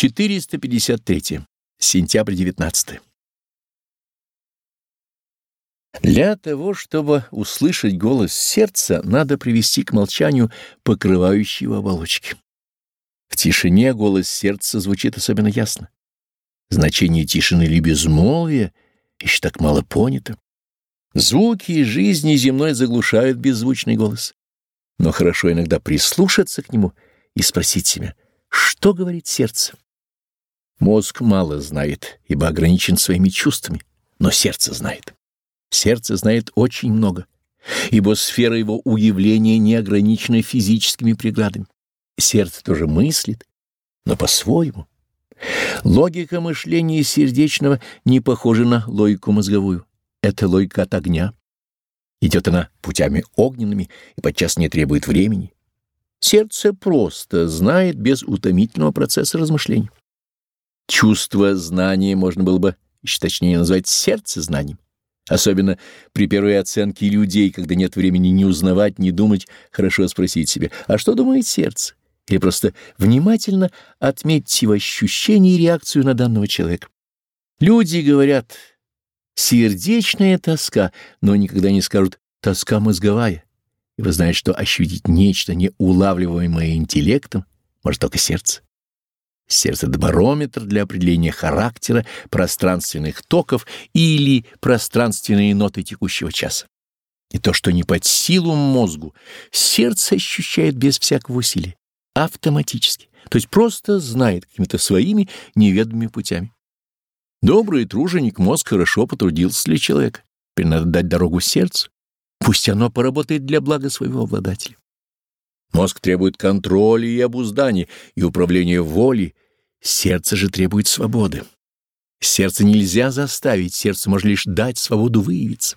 453. Сентябрь 19. Для того, чтобы услышать голос сердца, надо привести к молчанию покрывающего оболочки. В тишине голос сердца звучит особенно ясно. Значение тишины или безмолвия еще так мало понято. Звуки жизни земной заглушают беззвучный голос. Но хорошо иногда прислушаться к нему и спросить себя, что говорит сердце. Мозг мало знает, ибо ограничен своими чувствами, но сердце знает. Сердце знает очень много, ибо сфера его уявления не ограничена физическими преградами. Сердце тоже мыслит, но по-своему. Логика мышления сердечного не похожа на логику мозговую. Это логика от огня. Идет она путями огненными и подчас не требует времени. Сердце просто знает без утомительного процесса размышлений. Чувство знания можно было бы еще точнее назвать сердце знанием. Особенно при первой оценке людей, когда нет времени ни узнавать, ни думать, хорошо спросить себя, а что думает сердце? Или просто внимательно отметьте его ощущение и реакцию на данного человека. Люди говорят «сердечная тоска», но никогда не скажут «тоска мозговая», ибо знают, что ощутить нечто, не улавливаемое интеллектом, может только сердце. Сердце — барометр для определения характера пространственных токов или пространственные ноты текущего часа. И то, что не под силу мозгу, сердце ощущает без всякого усилия, автоматически, то есть просто знает какими-то своими неведомыми путями. Добрый труженик мозг хорошо потрудился для человека. Теперь надо дать дорогу сердцу. Пусть оно поработает для блага своего обладателя. Мозг требует контроля и обуздания, и управления волей. Сердце же требует свободы. Сердце нельзя заставить, сердце может лишь дать свободу выявиться.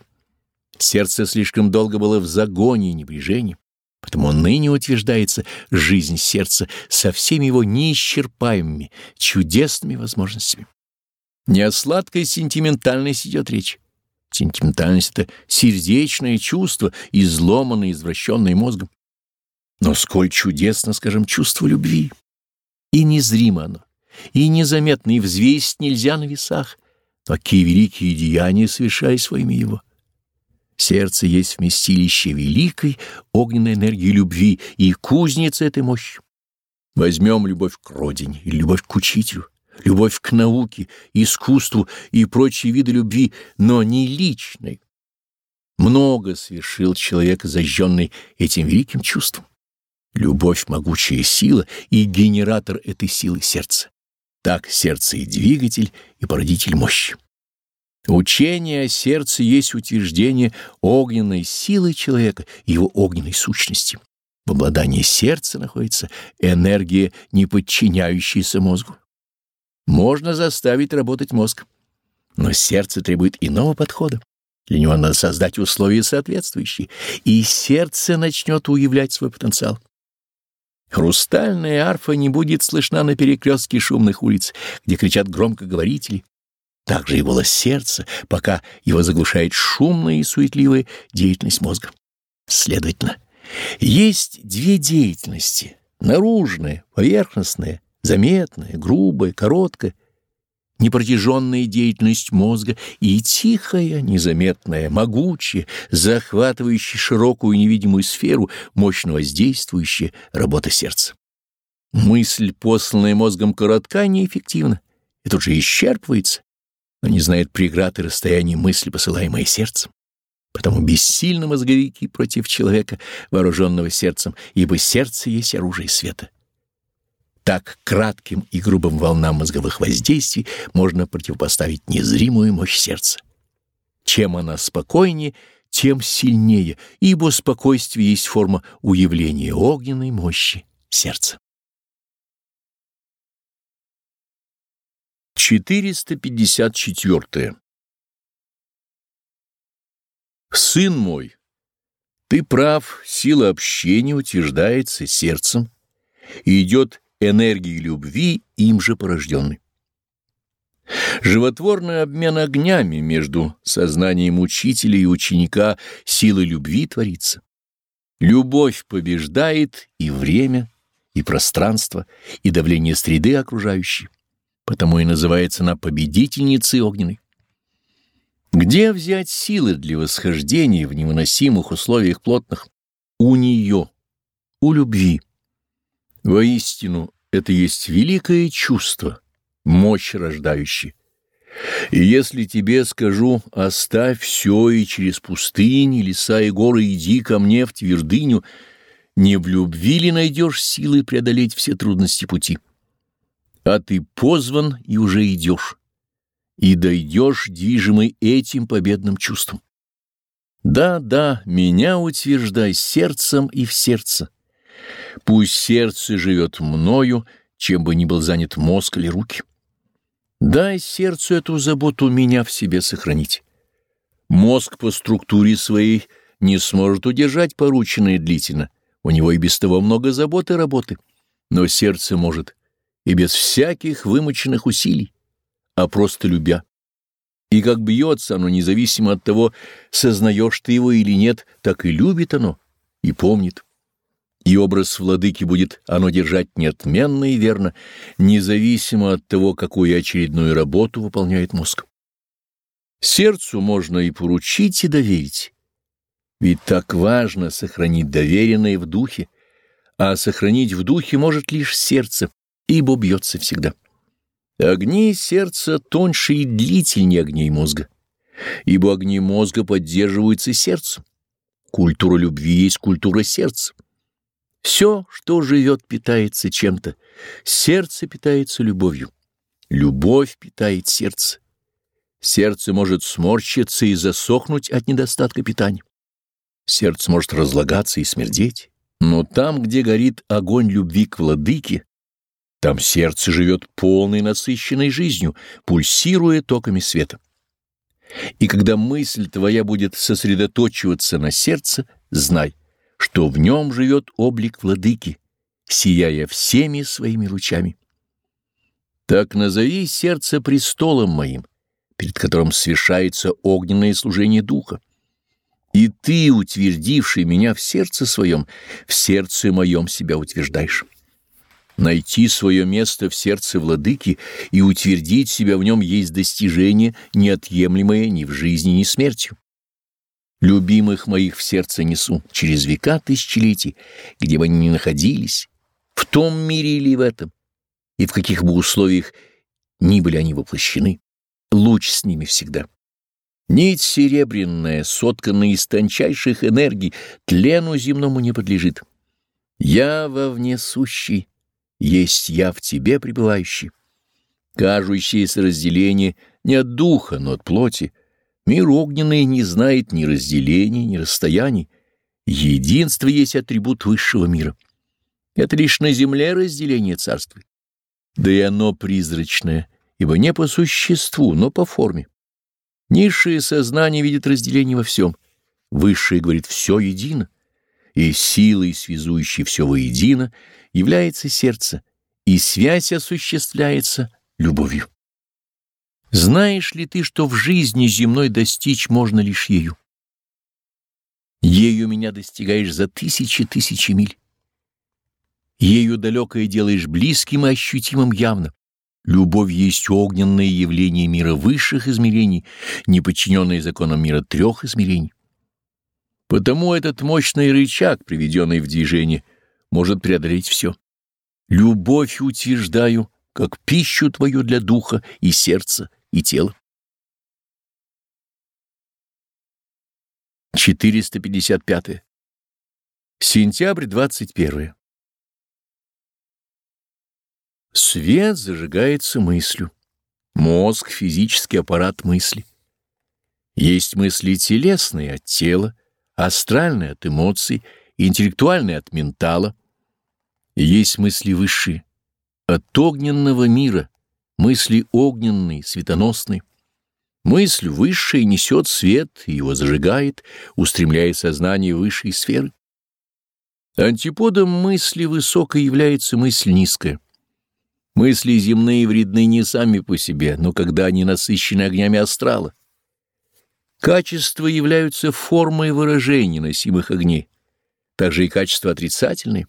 Сердце слишком долго было в загоне и небрежении, потому ныне утверждается жизнь сердца со всеми его неисчерпаемыми, чудесными возможностями. Не о сладкой сентиментальности идет речь. Сентиментальность — это сердечное чувство, изломанное, извращенное мозгом. Но сколь чудесно, скажем, чувство любви. И незримо оно, и незаметно, и взвесить нельзя на весах. Но какие великие деяния совершали своими его. Сердце есть вместилище великой огненной энергии любви и кузница этой мощи. Возьмем любовь к родине или любовь к учителю, любовь к науке, искусству и прочие виды любви, но не личной. Много совершил человек, зажженный этим великим чувством. Любовь — могучая сила и генератор этой силы сердца. Так сердце и двигатель, и породитель мощи. Учение о сердце есть утверждение огненной силы человека и его огненной сущности. В обладании сердца находится энергия, не подчиняющаяся мозгу. Можно заставить работать мозг, но сердце требует иного подхода. Для него надо создать условия соответствующие, и сердце начнет уявлять свой потенциал. Хрустальная арфа не будет слышна на перекрестке шумных улиц, где кричат громкоговорители. Также и голос сердца, пока его заглушает шумная и суетливая деятельность мозга. Следовательно, есть две деятельности — наружная, поверхностная, заметная, грубая, короткая, непротяженная деятельность мозга и тихая, незаметная, могучая, захватывающая широкую невидимую сферу, мощно воздействующая работа сердца. Мысль, посланная мозгом, коротка, неэффективна и тут же исчерпывается, но не знает преград и расстояний мысли, посылаемой сердцем. Потому бессильны мозговики против человека, вооруженного сердцем, ибо сердце есть оружие света. Так кратким и грубым волнам мозговых воздействий можно противопоставить незримую мощь сердца. Чем она спокойнее, тем сильнее, ибо спокойствие есть форма уявления огненной мощи сердца. 454. Сын мой, ты прав, сила общения утверждается сердцем и идет энергии любви, им же порожденной. Животворный обмен огнями между сознанием учителя и ученика силы любви творится. Любовь побеждает и время, и пространства, и давление среды окружающей. Потому и называется она победительницей огненной. Где взять силы для восхождения в невыносимых условиях плотных? У нее, у любви. Воистину, это есть великое чувство, мощь рождающая. И если тебе скажу, оставь все и через пустыни, леса и горы иди ко мне в твердыню, не в любви ли найдешь силы преодолеть все трудности пути? А ты позван и уже идешь, и дойдешь, движимый этим победным чувством. Да, да, меня утверждай сердцем и в сердце. Пусть сердце живет мною, чем бы ни был занят мозг или руки. Дай сердцу эту заботу меня в себе сохранить. Мозг по структуре своей не сможет удержать порученное длительно, у него и без того много заботы и работы, но сердце может и без всяких вымученных усилий, а просто любя. И как бьется оно, независимо от того, сознаешь ты его или нет, так и любит оно и помнит и образ владыки будет оно держать неотменно и верно, независимо от того, какую очередную работу выполняет мозг. Сердцу можно и поручить, и доверить. Ведь так важно сохранить доверенное в духе, а сохранить в духе может лишь сердце, ибо бьется всегда. Огни сердца тоньше и длительнее огней мозга, ибо огни мозга поддерживаются сердцем. Культура любви есть культура сердца. Все, что живет, питается чем-то. Сердце питается любовью. Любовь питает сердце. Сердце может сморщиться и засохнуть от недостатка питания. Сердце может разлагаться и смердеть. Но там, где горит огонь любви к владыке, там сердце живет полной насыщенной жизнью, пульсируя токами света. И когда мысль твоя будет сосредоточиваться на сердце, знай, что в нем живет облик владыки, сияя всеми своими лучами. Так назови сердце престолом моим, перед которым совершается огненное служение духа. И ты, утвердивший меня в сердце своем, в сердце моем себя утверждаешь. Найти свое место в сердце владыки и утвердить себя в нем есть достижение, неотъемлемое ни в жизни, ни смертью. Любимых моих в сердце несу через века тысячелетий, где бы они ни находились, в том мире или в этом, и в каких бы условиях ни были они воплощены. Луч с ними всегда. Нить серебряная, сотканная из тончайших энергий, тлену земному не подлежит. Я вовне сущий, есть я в тебе пребывающий. Кажущееся разделение не от духа, но от плоти — Мир огненный не знает ни разделений, ни расстояний. Единство есть атрибут высшего мира. Это лишь на земле разделение царствует. Да и оно призрачное, ибо не по существу, но по форме. Низшее сознание видит разделение во всем. Высшее говорит «все едино». И силой, связующей все воедино, является сердце, и связь осуществляется любовью. Знаешь ли ты, что в жизни земной достичь можно лишь ею? Ею меня достигаешь за тысячи тысячи миль. Ею далекое делаешь близким и ощутимым явно. Любовь есть огненное явление мира высших измерений, не подчиненное законам мира трех измерений. Потому этот мощный рычаг, приведенный в движение, может преодолеть все. Любовь утверждаю, как пищу твою для духа и сердца, и тела. 455. Сентябрь 21. Свет зажигается мыслью. Мозг — физический аппарат мысли. Есть мысли телесные от тела, астральные от эмоций, интеллектуальные от ментала. Есть мысли высшие, от огненного мира, мысли огненные, светоносные. Мысль высшая несет свет и его зажигает, устремляя сознание высшей сферы. Антиподом мысли высокой является мысль низкая. Мысли земные вредны не сами по себе, но когда они насыщены огнями астрала. Качества являются формой выражения носимых огней, также и качества отрицательные.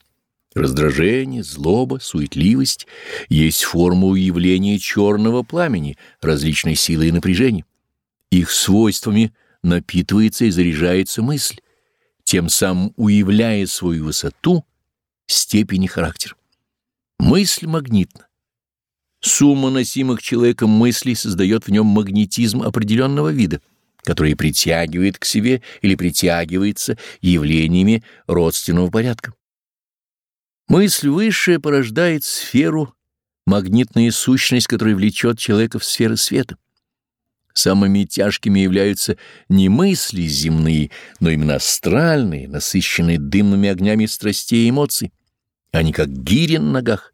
Раздражение, злоба, суетливость есть форма уявления черного пламени, различной силы и напряжения. Их свойствами напитывается и заряжается мысль, тем самым уявляя свою высоту, степень и характер. Мысль магнитна. Сумма носимых человеком мыслей создает в нем магнетизм определенного вида, который притягивает к себе или притягивается явлениями родственного порядка. Мысль высшая порождает сферу, магнитная сущность, которая влечет человека в сферы света. Самыми тяжкими являются не мысли земные, но именно астральные, насыщенные дымными огнями страстей и эмоций. Они как гири на ногах.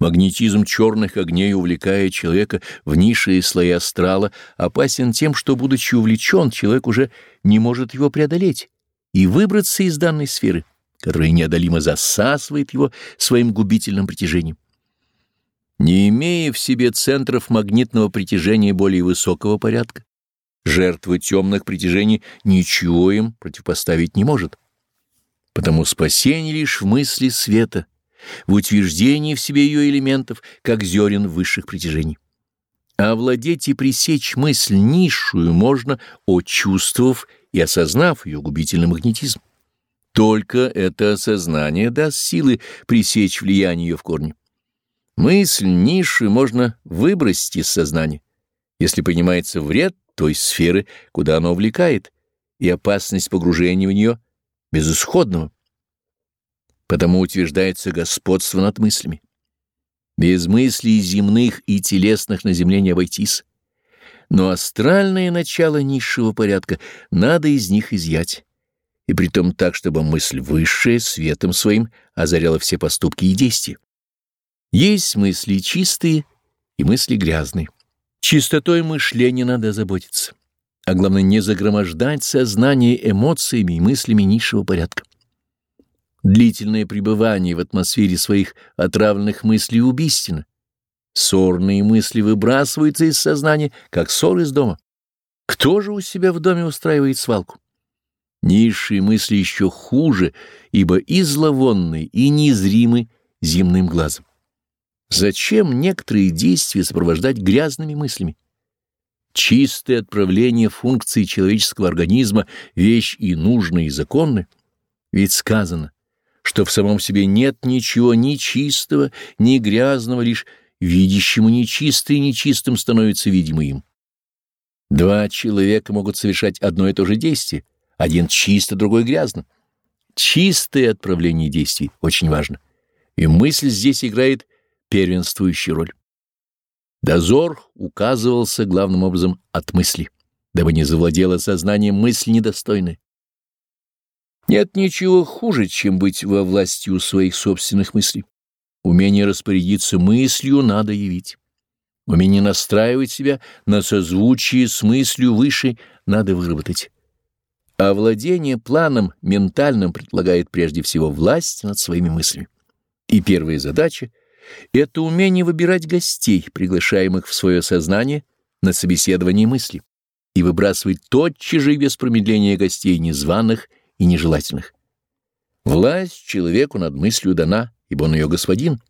Магнетизм черных огней, увлекая человека в низшие слои астрала, опасен тем, что, будучи увлечен, человек уже не может его преодолеть и выбраться из данной сферы, которая неодолимо засасывает его своим губительным притяжением. Не имея в себе центров магнитного притяжения более высокого порядка, жертва темных притяжений ничего им противопоставить не может. Потому спасение лишь в мысли света, в утверждении в себе ее элементов, как зерен высших притяжений. Овладеть и пресечь мысль низшую можно, очувствовав и осознав ее губительный магнетизм. Только это осознание даст силы пресечь влияние ее в корне. Мысль ниши можно выбросить из сознания, если понимается вред той сферы, куда она увлекает, и опасность погружения в нее безысходного. Потому утверждается господство над мыслями. Без мыслей земных и телесных на земле не обойтись. Но астральное начало низшего порядка надо из них изъять, и притом так, чтобы мысль высшая светом своим озаряла все поступки и действия. Есть мысли чистые и мысли грязные. Чистотой мышления надо заботиться, а главное не загромождать сознание эмоциями и мыслями низшего порядка. Длительное пребывание в атмосфере своих отравленных мыслей убийственно. Сорные мысли выбрасываются из сознания, как ссор из дома. Кто же у себя в доме устраивает свалку? Низшие мысли еще хуже, ибо и зловонны, и незримы земным глазом. Зачем некоторые действия сопровождать грязными мыслями? Чистое отправление функций человеческого организма — вещь и нужная, и законная. Ведь сказано, что в самом себе нет ничего ни чистого, ни грязного, лишь видящему нечистое и нечистым становится видимо им. Два человека могут совершать одно и то же действие, один чисто, другой грязно. Чистое отправление действий очень важно, и мысль здесь играет первенствующую роль. Дозор указывался главным образом от мысли, дабы не завладело сознанием мысль недостойная. Нет ничего хуже, чем быть во власти у своих собственных мыслей. Умение распорядиться мыслью надо явить. Умение настраивать себя на созвучие с мыслью выше надо выработать. А владение планом ментальным предполагает прежде всего власть над своими мыслями. И первая задача — это умение выбирать гостей, приглашаемых в свое сознание на собеседование мысли, и выбрасывать тотчас же без промедления гостей незваных и нежелательных. Власть человеку над мыслью дана, ибо он ее господин,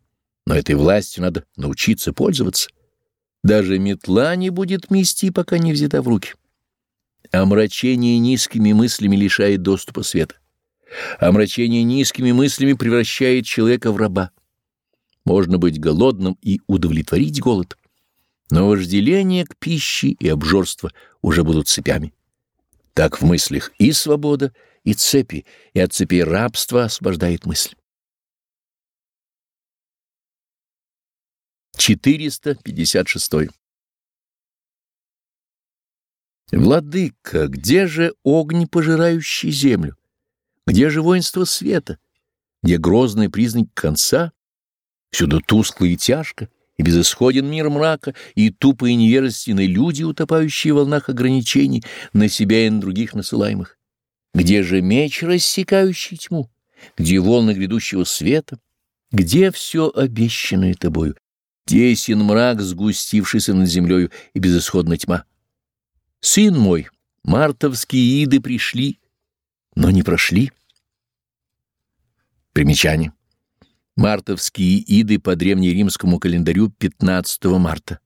но этой властью надо научиться пользоваться. Даже метла не будет мести, пока не взята в руки. Омрачение низкими мыслями лишает доступа света. Омрачение низкими мыслями превращает человека в раба. Можно быть голодным и удовлетворить голод, но вожделение к пище и обжорство уже будут цепями. Так в мыслях и свобода, и цепи, и от цепей рабства освобождает мысль. 456. Владыка, где же огонь, пожирающий землю? Где же воинство света? Где грозный признак конца? Всюду тускло и тяжко, и безысходен мир мрака, и тупые невежественные люди, утопающие в волнах ограничений, на себя и на других насылаемых. Где же меч, рассекающий тьму? Где волны грядущего света? Где все обещанное тобою? Тесен мрак, сгустившийся над землею, и безысходная тьма. Сын мой, мартовские иды пришли, но не прошли. Примечание. Мартовские иды по древнеримскому календарю 15 марта.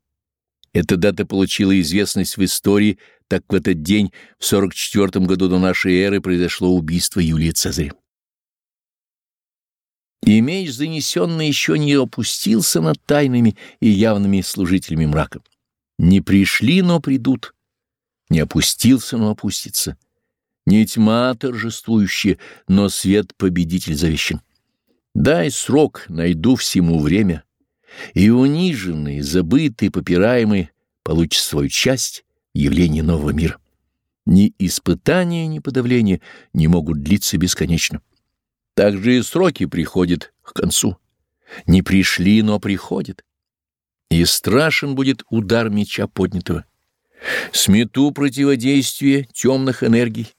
Эта дата получила известность в истории, так в этот день, в 44 году до нашей эры, произошло убийство Юлия Цезаря. И меч занесенный еще не опустился над тайными и явными служителями мрака. Не пришли, но придут. Не опустился, но опустится. Не тьма торжествующая, но свет победитель завещен. Дай срок, найду всему время, и униженный, забытый, попираемый получит свою часть явления нового мира. Ни испытания, ни подавления не могут длиться бесконечно. Также и сроки приходят к концу. Не пришли, но приходят. И страшен будет удар меча поднятого. Смету противодействие темных энергий,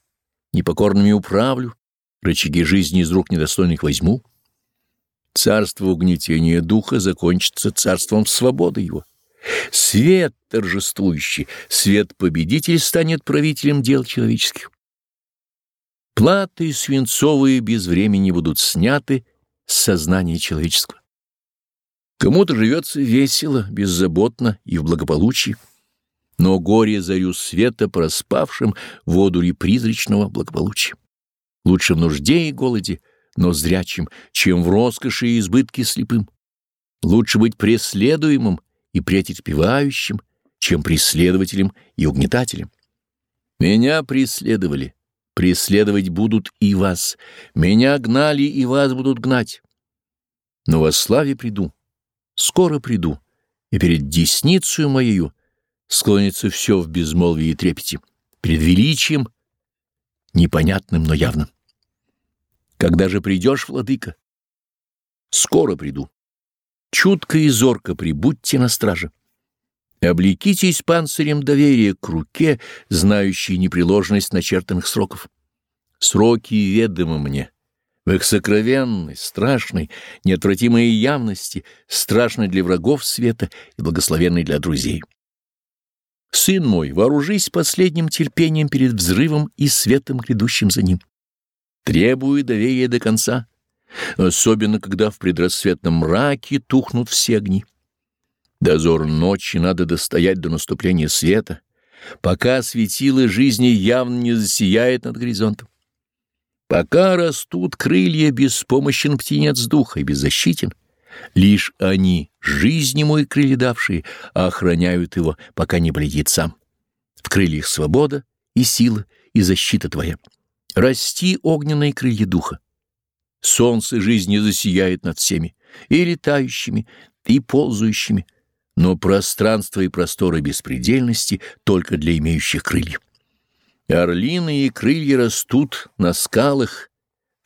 непокорными управлю, рычаги жизни из рук недостойных возьму. Царство угнетения духа закончится царством свободы его. Свет торжествующий, свет-победитель станет правителем дел человеческих. Платы свинцовые без времени будут сняты с сознания человеческого. Кому-то живется весело, беззаботно и в благополучии, но горе зарю света проспавшим водури призрачного благополучия. Лучше в нужде и голоде, но зрячим, чем в роскоши и избытке слепым. Лучше быть преследуемым и претерпевающим, чем преследователем и угнетателем. Меня преследовали, преследовать будут и вас. Меня гнали, и вас будут гнать. Но во славе приду, скоро приду, и перед десницей моею склонится все в безмолвии и трепете, перед величием, непонятным, но явным. Когда же придешь, владыка? Скоро приду. Чутко и зорко прибудьте на страже. Облекитесь панцирем доверия к руке, знающей непреложность начертанных сроков. Сроки ведомы мне. В их сокровенной, страшной, неотвратимой явности, страшной для врагов света и благословенной для друзей. Сын мой, вооружись последним терпением перед взрывом и светом, грядущим за ним. Требую доверия до конца, особенно когда в предрассветном мраке тухнут все огни. Дозор ночи надо достоять до наступления света, пока светило жизни явно не засияет над горизонтом. Пока растут крылья, беспомощен птенец духа и беззащитен. Лишь они, жизнь ему и крылья давшие, охраняют его, пока не бледит сам. В крыльях свобода и сила, и защита твоя. Расти огненные крылья духа. Солнце жизни засияет над всеми, и летающими, и ползающими, но пространство и просторы беспредельности только для имеющих крылья. Орлиные крылья растут на скалах,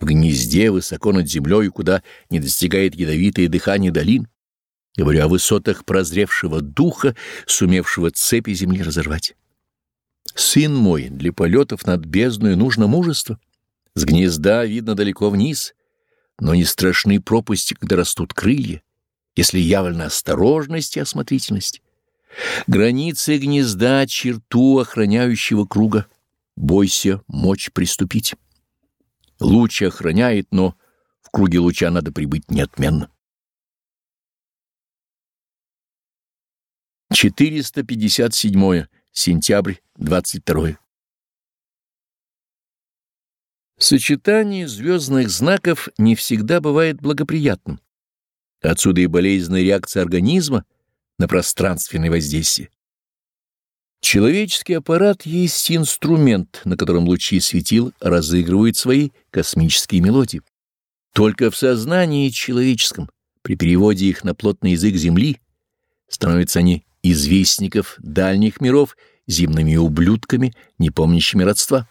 в гнезде высоко над землей, куда не достигает ядовитое дыхание долин. Говорю о высотах прозревшего духа, сумевшего цепи земли разорвать. Сын мой, для полетов над бездной нужно мужество. С гнезда видно далеко вниз, но не страшны пропасти, когда растут крылья, если явлена осторожность и осмотрительность. Границы гнезда — черту охраняющего круга. Бойся мочь приступить. Луч охраняет, но в круге луча надо прибыть неотменно. 457. Сентябрь 22. Сочетание звездных знаков не всегда бывает благоприятным. Отсюда и болезненная реакция организма на пространственное воздействие. Человеческий аппарат есть инструмент, на котором лучи светил разыгрывают свои космические мелодии. Только в сознании человеческом, при переводе их на плотный язык Земли, становятся они известников дальних миров земными ублюдками, не помнящими родства.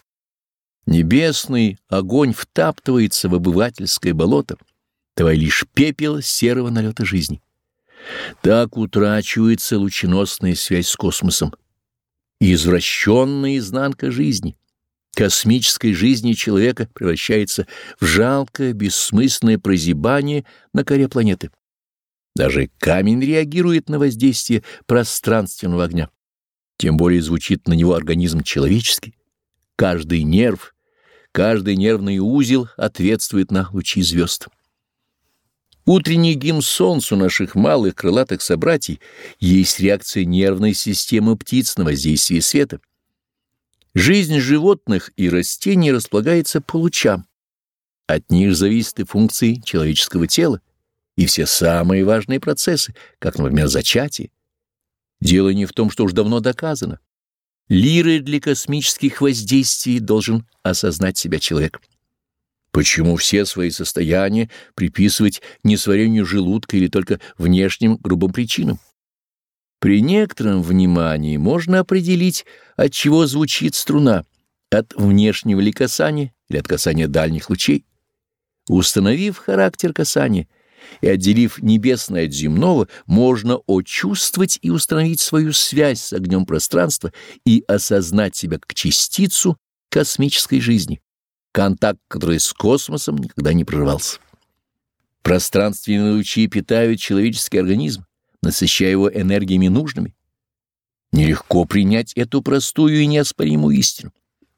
Небесный огонь втаптывается в обывательское болото, давая лишь пепел серого налета жизни. Так утрачивается лученосная связь с космосом, извращенная изнанка жизни. Космической жизни человека превращается в жалкое, бессмысленное прозябание на коре планеты. Даже камень реагирует на воздействие пространственного огня. Тем более звучит на него организм человеческий. Каждый нерв, каждый нервный узел ответствует на лучи звезд. Утренний гимн солнцу наших малых крылатых собратьей есть реакция нервной системы птиц на воздействие света. Жизнь животных и растений располагается по лучам. От них зависят и функции человеческого тела, и все самые важные процессы, как, например, зачатие. Дело не в том, что уж давно доказано. Лирой для космических воздействий должен осознать себя человек. Почему все свои состояния приписывать несварению желудка или только внешним грубым причинам? При некотором внимании можно определить, от чего звучит струна, от внешнего ли касания или от касания дальних лучей. Установив характер касания и отделив небесное от земного, можно очувствовать и установить свою связь с огнем пространства и осознать себя как частицу космической жизни контакт, который с космосом никогда не прерывался. Пространственные лучи питают человеческий организм, насыщая его энергиями нужными. Нелегко принять эту простую и неоспоримую истину.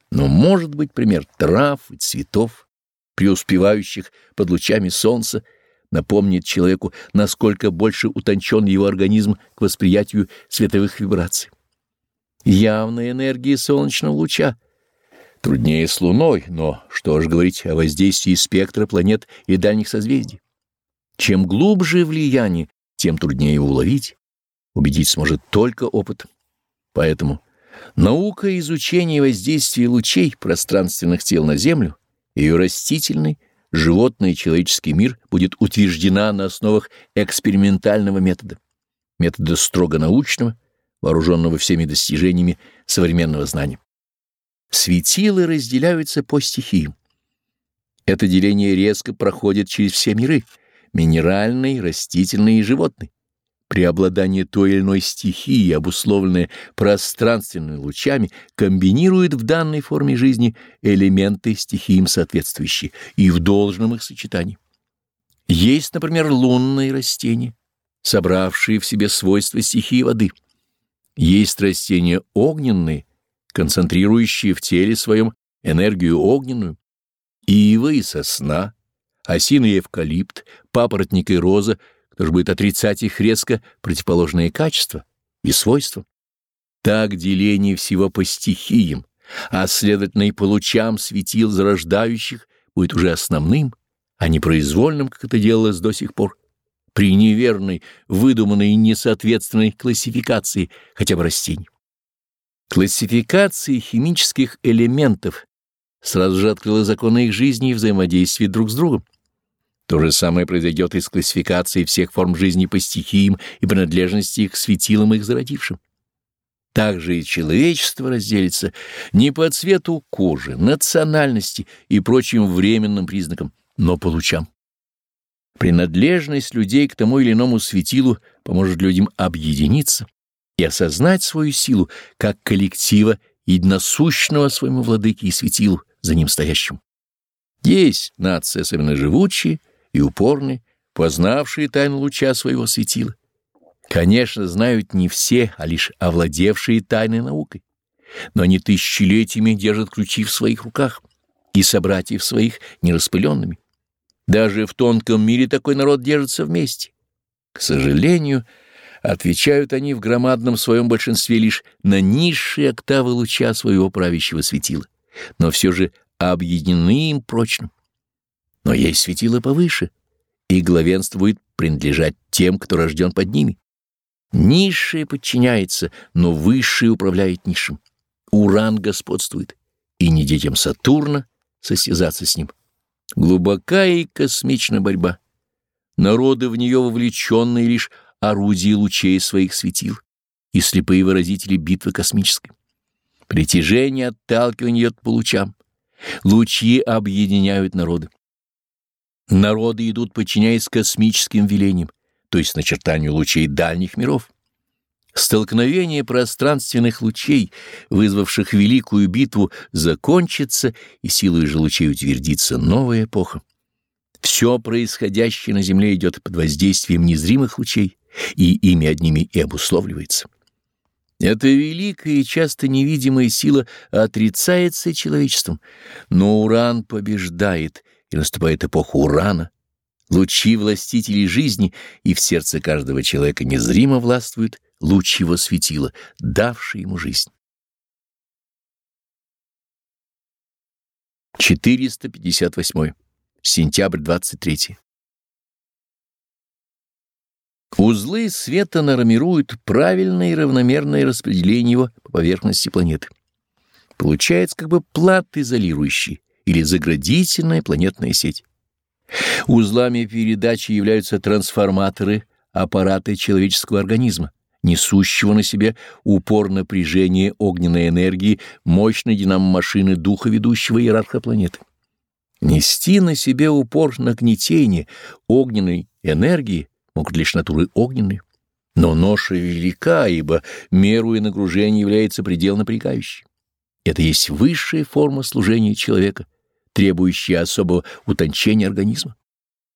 Но может быть пример трав и цветов, преуспевающих под лучами солнца, напомнит человеку, насколько больше утончен его организм к восприятию световых вибраций. Явная энергия солнечного луча Труднее с Луной, но что ж говорить о воздействии спектра планет и дальних созвездий? Чем глубже влияние, тем труднее его уловить. Убедить сможет только опыт. Поэтому наука изучения воздействия лучей пространственных тел на Землю, ее растительный, животный и человеческий мир будет утверждена на основах экспериментального метода, метода строго научного, вооруженного всеми достижениями современного знания. Светила разделяются по стихиям. Это деление резко проходит через все миры — минеральный, растительный и животный. Преобладание той или иной стихии, обусловленное пространственными лучами, комбинирует в данной форме жизни элементы стихиям соответствующие и в должном их сочетании. Есть, например, лунные растения, собравшие в себе свойства стихии воды. Есть растения огненные, концентрирующие в теле своем энергию огненную, ива и сосна, осина и эвкалипт, папоротник и роза, кто же будет отрицать их резко противоположные качества и свойства. Так деление всего по стихиям, а следовательно и по лучам светил зарождающих будет уже основным, а не произвольным, как это делалось до сих пор, при неверной, выдуманной и несоответственной классификации хотя бы растений. Классификация химических элементов сразу же открыла законы их жизни и взаимодействия друг с другом. То же самое произойдет и с классификацией всех форм жизни по стихиям и принадлежности их светилам их зародившим. Также и человечество разделится не по цвету кожи, национальности и прочим временным признакам, но по лучам. Принадлежность людей к тому или иному светилу поможет людям объединиться, и осознать свою силу как коллектива единосущного своему владыке и светилу за ним стоящему. Есть нации особенно живучие и упорные, познавшие тайну луча своего светила. Конечно, знают не все, а лишь овладевшие тайной наукой, но они тысячелетиями держат ключи в своих руках и собратьев своих нераспыленными. Даже в тонком мире такой народ держится вместе. К сожалению, Отвечают они в громадном своем большинстве лишь на низшие октавы луча своего правящего светила, но все же объединены им прочно. Но есть светила повыше, и главенство будет принадлежать тем, кто рожден под ними. Низшее подчиняется, но высшее управляет низшим. Уран господствует, и не детям Сатурна состязаться с ним. Глубока и космична борьба. Народы в нее вовлеченные лишь орудие лучей своих светил и слепые выразители битвы космической. Притяжение отталкивание идет по лучам. Лучи объединяют народы. Народы идут, подчиняясь космическим велениям, то есть начертанию лучей дальних миров. Столкновение пространственных лучей, вызвавших великую битву, закончится, и силой же лучей утвердится новая эпоха. Все происходящее на Земле идет под воздействием незримых лучей, и ими одними и обусловливается. Эта великая и часто невидимая сила отрицается человечеством, но уран побеждает, и наступает эпоха урана, Лучи властителей жизни, и в сердце каждого человека незримо властвует луч его светила, давший ему жизнь. 458. Сентябрь 23. Узлы света нормируют правильное и равномерное распределение его по поверхности планеты. Получается как бы плат изолирующий или заградительная планетная сеть. Узлами передачи являются трансформаторы, аппараты человеческого организма, несущего на себе упор напряжения огненной энергии мощной динамо-машины духа ведущего иерарха планеты. Нести на себе упор нагнетение огненной энергии могут лишь натуры огненные. Но ноша велика, ибо меру и нагружение является предел напрягающий. Это есть высшая форма служения человека, требующая особого утончения организма.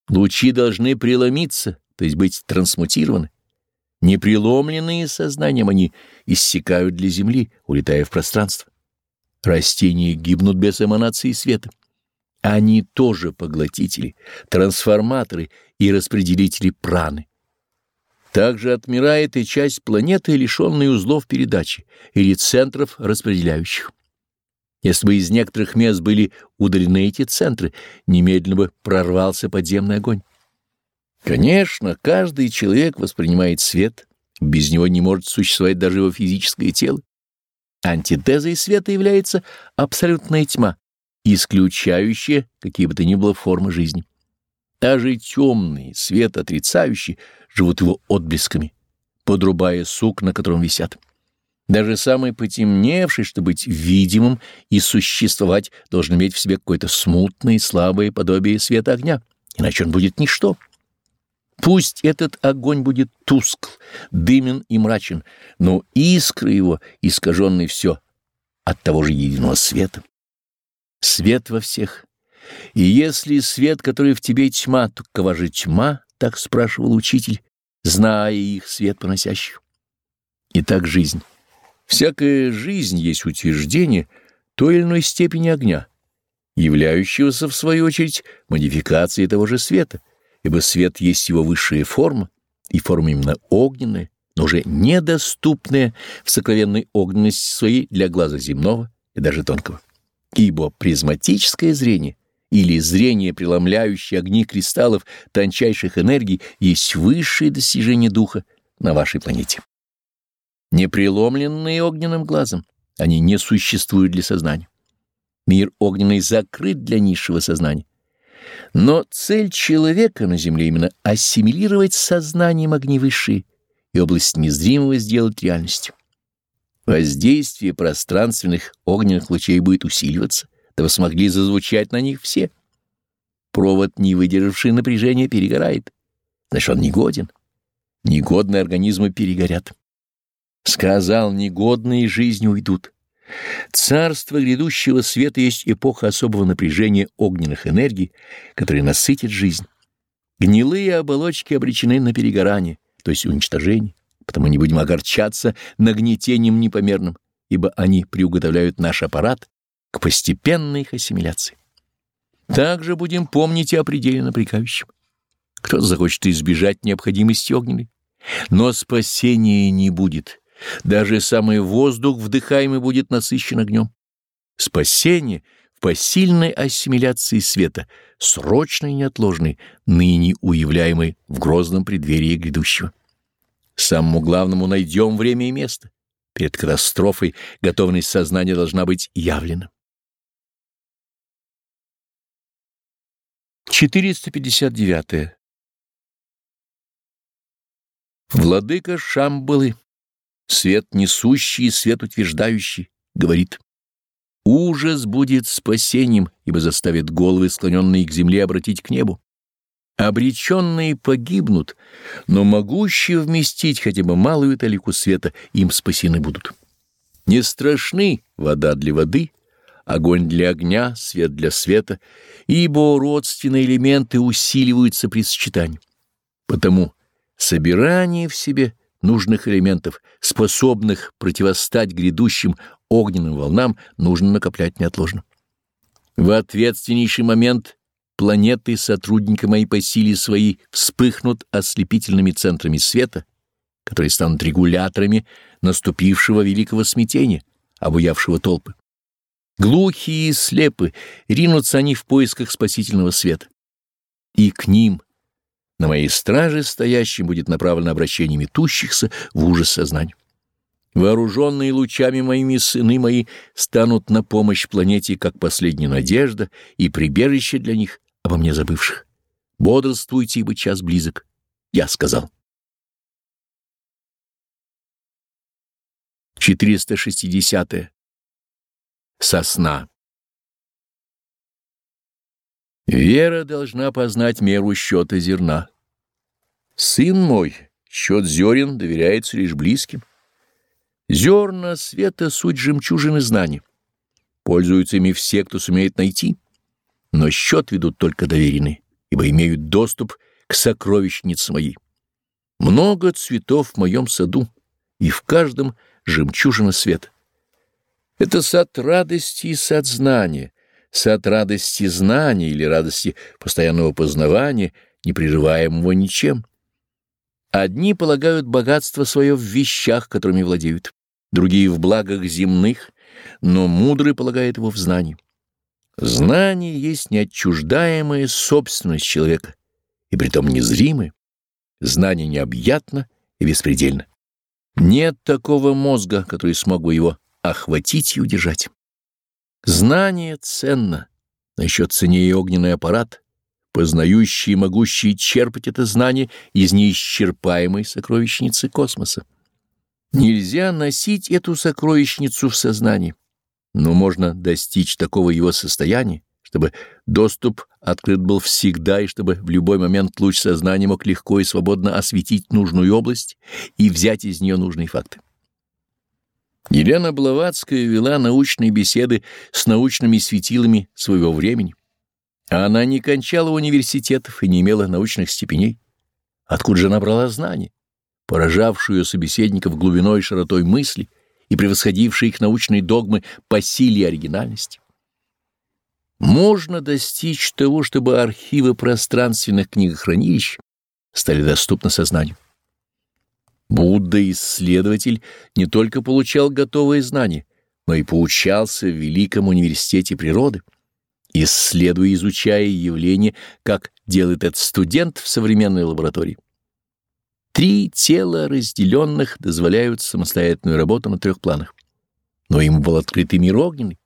Лучи должны преломиться, то есть быть трансмутированы. Непреломленные сознанием они иссякают для Земли, улетая в пространство. Растения гибнут без эманации света. Они тоже поглотители, трансформаторы и распределители праны. Также отмирает и часть планеты, лишенной узлов передачи или центров распределяющих. Если бы из некоторых мест были удалены эти центры, немедленно бы прорвался подземный огонь. Конечно, каждый человек воспринимает свет, без него не может существовать даже его физическое тело. Антитезой света является абсолютная тьма, исключающая какие бы то ни было формы жизни. Даже темные, свет отрицающий, живут его отблесками, подрубая сук, на котором висят. Даже самый потемневший, чтобы быть видимым и существовать, должен иметь в себе какое-то смутное и слабое подобие света огня, иначе он будет ничто. Пусть этот огонь будет тускл, дымен и мрачен, но искры его, искаженные все, от того же единого света. Свет во всех. И если свет, который в тебе тьма, то какова же тьма, так спрашивал учитель, зная их свет поносящих. Итак, жизнь. Всякая жизнь есть утверждение той или иной степени огня, являющегося, в свою очередь, модификацией того же света, ибо свет есть его высшая форма, и форма именно огненная, но уже недоступная в сокровенной огненности своей для глаза земного и даже тонкого. Ибо призматическое зрение или зрение, преломляющее огни кристаллов тончайших энергий, есть высшее достижение духа на вашей планете не преломленные огненным глазом, они не существуют для сознания. Мир огненный закрыт для низшего сознания. Но цель человека на Земле именно ассимилировать сознанием огни высшие и область незримого сделать реальностью. Воздействие пространственных огненных лучей будет усиливаться, дабы смогли зазвучать на них все. Провод, не выдержавший напряжения, перегорает. Значит, он негоден. Негодные организмы перегорят. Сказал, негодные жизни уйдут. Царство грядущего света есть эпоха особого напряжения огненных энергий, которые насытят жизнь. Гнилые оболочки обречены на перегорание, то есть уничтожение, потому не будем огорчаться нагнетением непомерным, ибо они приуготовляют наш аппарат к постепенной их ассимиляции. Также будем помнить и о пределе напрягающем. Кто захочет избежать необходимости огненной, но спасения не будет, даже самый воздух, вдыхаемый, будет насыщен огнем. Спасение в посильной ассимиляции света, срочной и неотложной, ныне уявляемой в грозном преддверии грядущего. Самому главному найдем время и место. Перед катастрофой готовность сознания должна быть явлена. 459. Владыка Шамбалы свет несущий и свет утверждающий, говорит, «Ужас будет спасением, ибо заставит головы, склоненные к земле, обратить к небу. Обреченные погибнут, но могущие вместить хотя бы малую талику света им спасены будут. Не страшны вода для воды, огонь для огня, свет для света, ибо родственные элементы усиливаются при сочетании. Потому собирание в себе нужных элементов, способных противостать грядущим огненным волнам, нужно накоплять неотложно. В ответственнейший момент планеты, сотрудника моей по силе своей, вспыхнут ослепительными центрами света, которые станут регуляторами наступившего великого смятения, обуявшего толпы. Глухие и слепы, ринутся они в поисках спасительного света. И к ним, на моей страже стоящим, будет направлено обращение метущихся в ужас сознания. Вооруженные лучами моими сыны мои станут на помощь планете как последняя надежда и прибежище для них, обо мне забывших. Бодрствуйте, ибо час близок, я сказал. 460. -е. Сосна. Вера должна познать меру счета зерна. Сын мой, счет зерен доверяется лишь близким. Зерна света — суть жемчужины знаний. Пользуются ими все, кто сумеет найти, но счет ведут только доверенные, ибо имеют доступ к сокровищнице моей. Много цветов в моем саду, и в каждом жемчужина света. Это сад радости и сад знания, сад радости знания или радости постоянного познавания, не прерываемого ничем. Одни полагают богатство свое в вещах, которыми владеют другие в благах земных, но мудрый полагает его в знании. Знание есть неотчуждаемая собственность человека, и притом незримое. Знание необъятно и беспредельно. Нет такого мозга, который смог бы его охватить и удержать. Знание ценно, но еще ценнее огненный аппарат, познающий и могущий черпать это знание из неисчерпаемой сокровищницы космоса. Нельзя носить эту сокровищницу в сознании, но можно достичь такого его состояния, чтобы доступ открыт был всегда и чтобы в любой момент луч сознания мог легко и свободно осветить нужную область и взять из нее нужные факты. Елена Блаватская вела научные беседы с научными светилами своего времени. Она не кончала университетов и не имела научных степеней. Откуда же набрала знаний? поражавшую собеседников глубиной и широтой мысли и превосходившие их научные догмы по силе и оригинальности. Можно достичь того, чтобы архивы пространственных книгохранилищ стали доступны сознанию. Будда-исследователь не только получал готовые знания, но и поучался в Великом университете природы, исследуя и изучая явления, как делает этот студент в современной лаборатории. Три тела разделенных дозволяют самостоятельную работу на трех планах. Но ему был открытый мир огненный,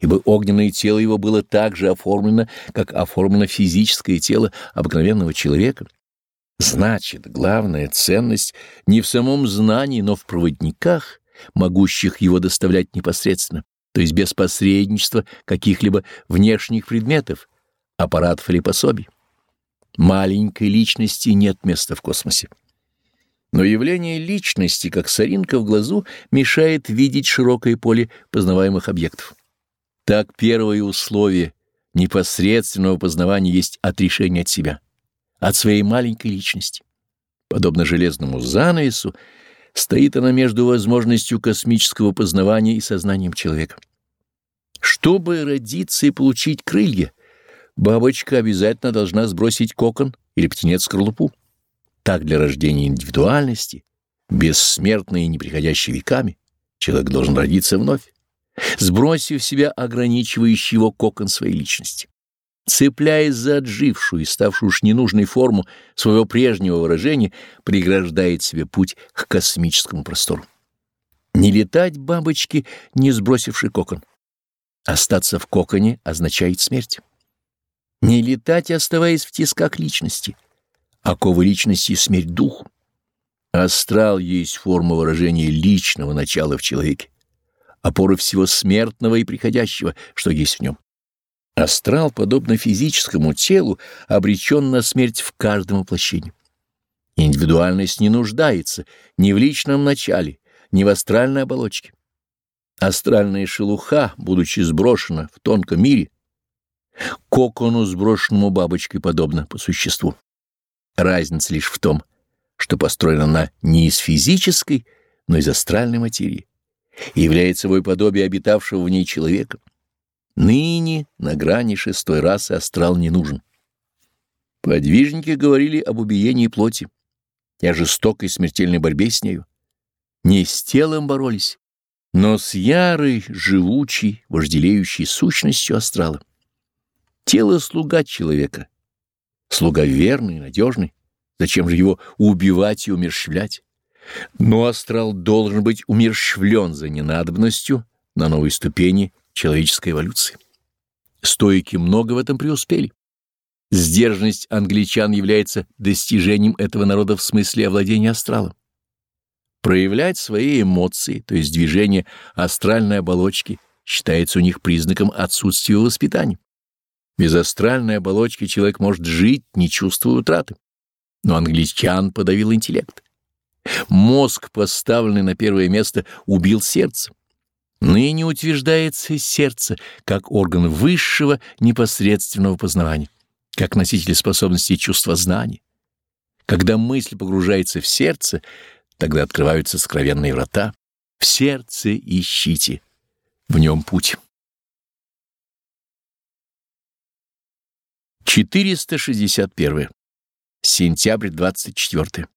ибо огненное тело его было так же оформлено, как оформлено физическое тело обыкновенного человека. Значит, главная ценность не в самом знании, но в проводниках, могущих его доставлять непосредственно, то есть без посредничества каких-либо внешних предметов, аппаратов или пособий. Маленькой личности нет места в космосе. Но явление личности, как соринка в глазу, мешает видеть широкое поле познаваемых объектов. Так первое условие непосредственного познавания есть отрешение от себя, от своей маленькой личности. Подобно железному занавесу, стоит она между возможностью космического познавания и сознанием человека. Чтобы родиться и получить крылья, бабочка обязательно должна сбросить кокон или птенец скорлупу. Так для рождения индивидуальности, бессмертной и неприходящей веками, человек должен родиться вновь, сбросив в себя ограничивающий его кокон своей личности. Цепляясь за отжившую и ставшую уж ненужной форму своего прежнего выражения, преграждает себе путь к космическому простору. Не летать бабочки, не сбросивший кокон. Остаться в коконе означает смерть. Не летать, оставаясь в тисках личности — оковы личности — смерть духу. Астрал есть форма выражения личного начала в человеке, опора всего смертного и приходящего, что есть в нем. Астрал, подобно физическому телу, обречен на смерть в каждом воплощении. Индивидуальность не нуждается ни в личном начале, ни в астральной оболочке. Астральная шелуха, будучи сброшена в тонком мире, кокону, сброшенному бабочкой, подобно по существу. Разница лишь в том, что построена она не из физической, но из астральной материи и является собой подобие обитавшего в ней человека. Ныне на грани шестой расы астрал не нужен. Подвижники говорили об убиении плоти и о жестокой смертельной борьбе с нею. Не с телом боролись, но с ярой, живучей, вожделеющей сущностью астрала. Тело — слуга человека, слуга верный, надежный. Зачем же его убивать и умерщвлять? Но астрал должен быть умерщвлен за ненадобностью на новой ступени человеческой эволюции. Стойки много в этом преуспели. Сдержанность англичан является достижением этого народа в смысле овладения астралом. Проявлять свои эмоции, то есть движение астральной оболочки, считается у них признаком отсутствия воспитания. Без астральной оболочки человек может жить, не чувствуя утраты. Но англичан подавил интеллект. Мозг, поставленный на первое место, убил сердце. Ныне утверждается сердце как орган высшего непосредственного познавания, как носитель способностей чувства знания. Когда мысль погружается в сердце, тогда открываются скровенные врата. В сердце ищите, в нем путь. 461. Сентябрь 24.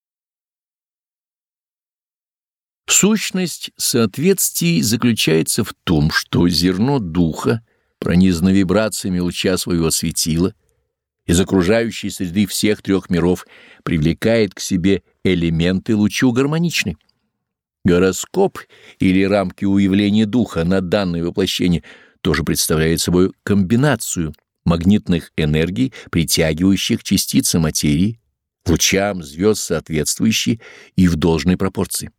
Сущность соответствий заключается в том, что зерно духа, пронизано вибрациями луча своего светила, из окружающей среды всех трех миров привлекает к себе элементы лучу гармоничны. Гороскоп или рамки уявления духа на данное воплощение тоже представляет собой комбинацию магнитных энергий, притягивающих частицы материи, лучам звезд соответствующие и в должной пропорции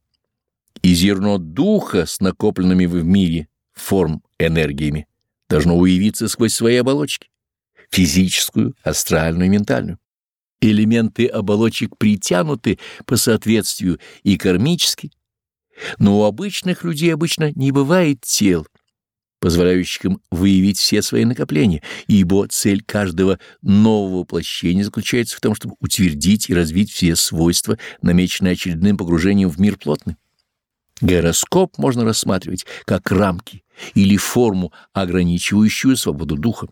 и зерно духа с накопленными в мире форм энергиями должно уявиться сквозь свои оболочки — физическую, астральную и ментальную. Элементы оболочек притянуты по соответствию и кармически, но у обычных людей обычно не бывает тел, позволяющих им выявить все свои накопления, ибо цель каждого нового воплощения заключается в том, чтобы утвердить и развить все свойства, намеченные очередным погружением в мир плотный. Гороскоп можно рассматривать как рамки или форму, ограничивающую свободу духа.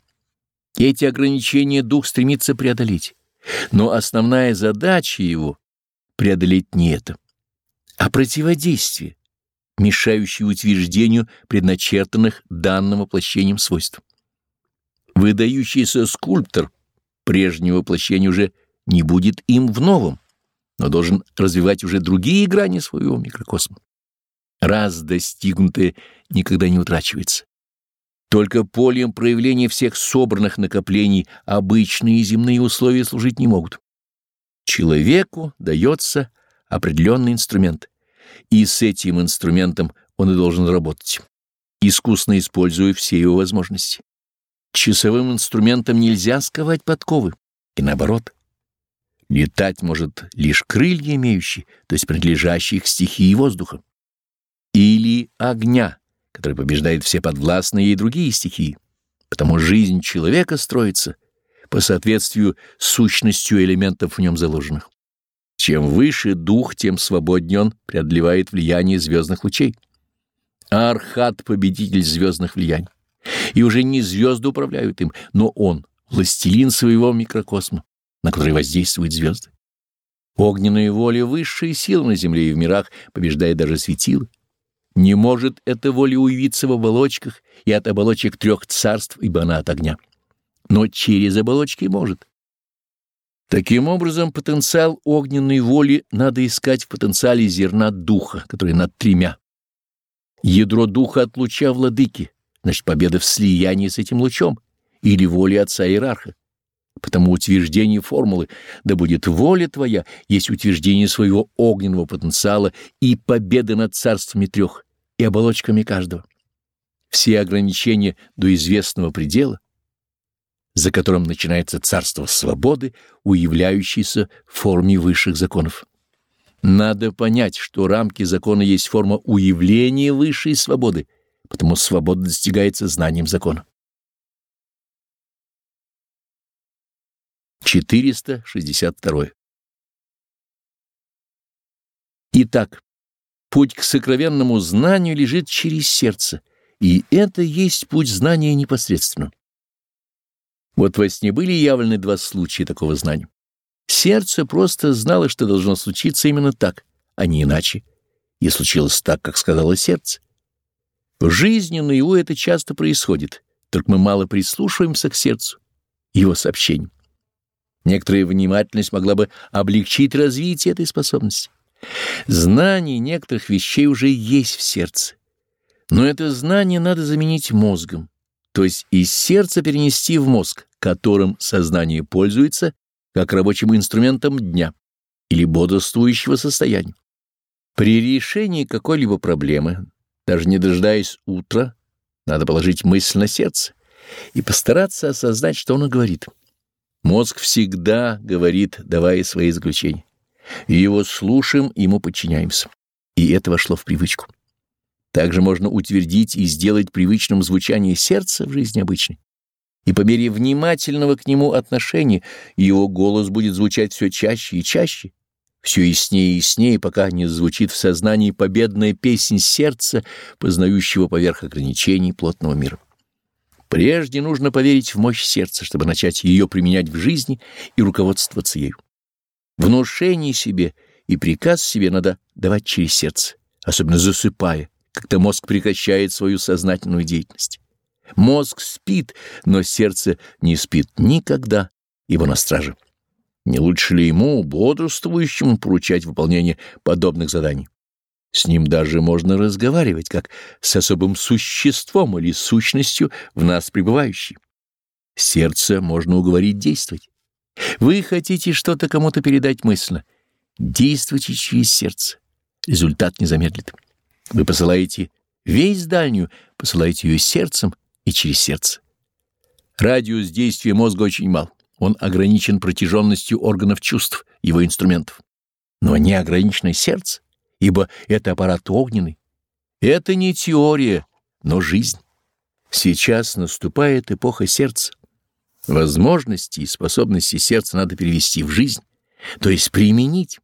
Эти ограничения дух стремится преодолеть, но основная задача его — преодолеть не это, а противодействие, мешающее утверждению предначертанных данным воплощением свойств. Выдающийся скульптор прежнего воплощения уже не будет им в новом, но должен развивать уже другие грани своего микрокосма раз достигнутое никогда не утрачивается. Только полем проявления всех собранных накоплений обычные земные условия служить не могут. Человеку дается определенный инструмент, и с этим инструментом он и должен работать, искусно используя все его возможности. Часовым инструментом нельзя сковать подковы, и наоборот. Летать может лишь крылья имеющие, то есть принадлежащие к стихии воздуха или огня, который побеждает все подвластные ей другие стихии. Потому жизнь человека строится по соответствию сущностью элементов в нем заложенных. Чем выше дух, тем свободнее он преодолевает влияние звездных лучей. Архат — победитель звездных влияний. И уже не звезды управляют им, но он — властелин своего микрокосма, на который воздействуют звезды. Огненная воля высшая сила на земле и в мирах побеждает даже светила. Не может эта воля уявиться в оболочках и от оболочек трех царств, ибо она от огня. Но через оболочки может. Таким образом, потенциал огненной воли надо искать в потенциале зерна духа, который над тремя. Ядро духа от луча владыки, значит, победа в слиянии с этим лучом, или воли отца-иерарха. Потому утверждение формулы «да будет воля твоя» есть утверждение своего огненного потенциала и победа над царствами трех и оболочками каждого. Все ограничения до известного предела, за которым начинается царство свободы, уявляющееся в форме высших законов. Надо понять, что рамки закона есть форма уявления высшей свободы, потому свобода достигается знанием закона. 462. Итак, путь к сокровенному знанию лежит через сердце, и это есть путь знания непосредственно. Вот во сне были явлены два случая такого знания. Сердце просто знало, что должно случиться именно так, а не иначе, и случилось так, как сказала сердце. В жизни наяву это часто происходит, только мы мало прислушиваемся к сердцу, его сообщениям. Некоторая внимательность могла бы облегчить развитие этой способности. Знание некоторых вещей уже есть в сердце, но это знание надо заменить мозгом, то есть из сердца перенести в мозг, которым сознание пользуется как рабочим инструментом дня или бодрствующего состояния. При решении какой-либо проблемы, даже не дожидаясь утра, надо положить мысль на сердце и постараться осознать, что оно говорит. Мозг всегда говорит, давая свои заключения. Его слушаем, ему подчиняемся. И это вошло в привычку. Также можно утвердить и сделать привычным звучание сердца в жизни обычной. И по мере внимательного к нему отношения его голос будет звучать все чаще и чаще, все яснее и яснее, пока не звучит в сознании победная песнь сердца, познающего поверх ограничений плотного мира. Прежде нужно поверить в мощь сердца, чтобы начать ее применять в жизни и руководствоваться ею. Внушение себе и приказ себе надо давать через сердце, особенно засыпая, когда мозг прекращает свою сознательную деятельность. Мозг спит, но сердце не спит никогда, ибо на страже. Не лучше ли ему, бодрствующему, поручать выполнение подобных заданий? С ним даже можно разговаривать, как с особым существом или сущностью в нас пребывающей. Сердце можно уговорить действовать. Вы хотите что-то кому-то передать мысленно. Действуйте через сердце. Результат не замедлит. Вы посылаете весь дальнюю, посылаете ее сердцем и через сердце. Радиус действия мозга очень мал. Он ограничен протяженностью органов чувств, его инструментов. Но не ограничено сердце ибо это аппарат огненный. Это не теория, но жизнь. Сейчас наступает эпоха сердца. Возможности и способности сердца надо перевести в жизнь, то есть применить.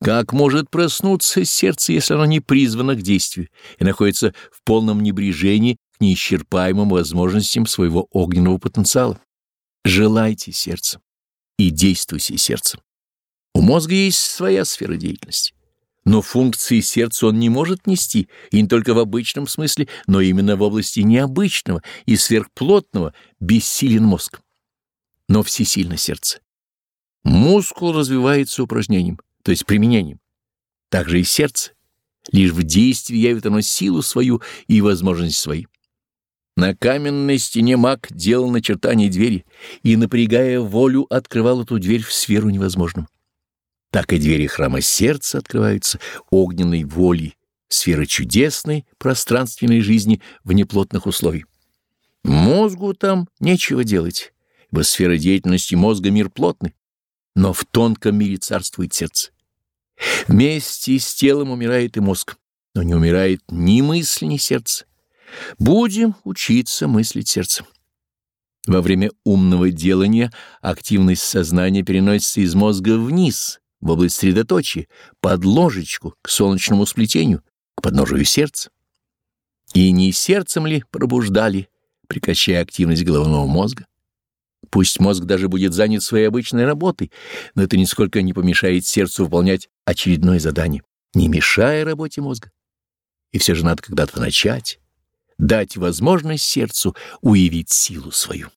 Как может проснуться сердце, если оно не призвано к действию и находится в полном небрежении к неисчерпаемым возможностям своего огненного потенциала? Желайте сердцем и действуйте сердцем. У мозга есть своя сфера деятельности. Но функции сердца он не может нести, и не только в обычном смысле, но именно в области необычного и сверхплотного бессилен мозг. Но всесильно сердце. Мускул развивается упражнением, то есть применением. Также и сердце. Лишь в действии явит оно силу свою и возможность свои. На каменной стене маг делал начертание двери и, напрягая волю, открывал эту дверь в сферу невозможным так и двери храма сердца открываются огненной волей, сферы чудесной пространственной жизни в неплотных условиях. Мозгу там нечего делать, ибо сфера деятельности мозга мир плотный, но в тонком мире царствует сердце. Вместе с телом умирает и мозг, но не умирает ни мысль, ни сердце. Будем учиться мыслить сердцем. Во время умного делания активность сознания переносится из мозга вниз, в область средоточия, под ложечку, к солнечному сплетению, к подножию сердца. И не сердцем ли пробуждали, прекращая активность головного мозга? Пусть мозг даже будет занят своей обычной работой, но это нисколько не помешает сердцу выполнять очередное задание, не мешая работе мозга. И все же надо когда-то начать, дать возможность сердцу уявить силу свою.